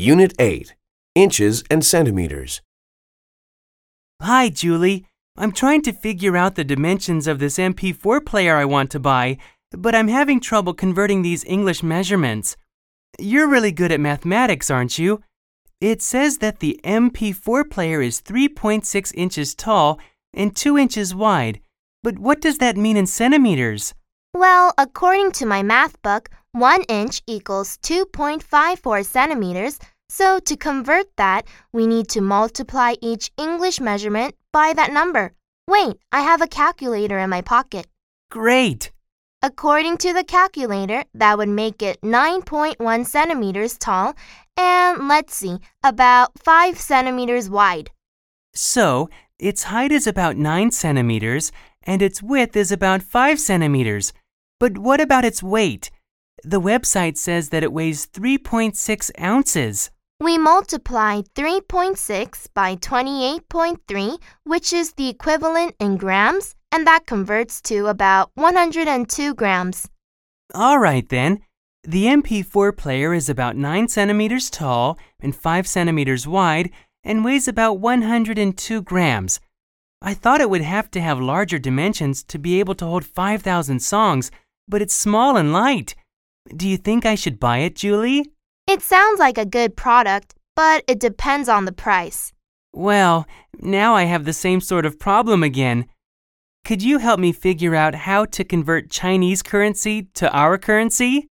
Unit 8 Inches and Centimeters. Hi, Julie. I'm trying to figure out the dimensions of this MP4 player I want to buy, but I'm having trouble converting these English measurements. You're really good at mathematics, aren't you? It says that the MP4 player is 3.6 inches tall and 2 inches wide, but what does that mean in centimeters? Well, according to my math book, 1 inch equals 2.54 centimeters, so to convert that, we need to multiply each English measurement by that number. Wait, I have a calculator in my pocket. Great! According to the calculator, that would make it 9.1 centimeters tall and, let's see, about 5 centimeters wide. So, its height is about 9 centimeters and its width is about 5 centimeters. But what about its weight? The website says that it weighs 3.6 ounces. We multiply 3.6 by 28.3, which is the equivalent in grams, and that converts to about 102 grams. All right then. The MP4 player is about 9 centimeters tall and 5 centimeters wide and weighs about 102 grams. I thought it would have to have larger dimensions to be able to hold 5,000 songs, but it's small and light. Do you think I should buy it, Julie? It sounds like a good product, but it depends on the price. Well, now I have the same sort of problem again. Could you help me figure out how to convert Chinese currency to our currency?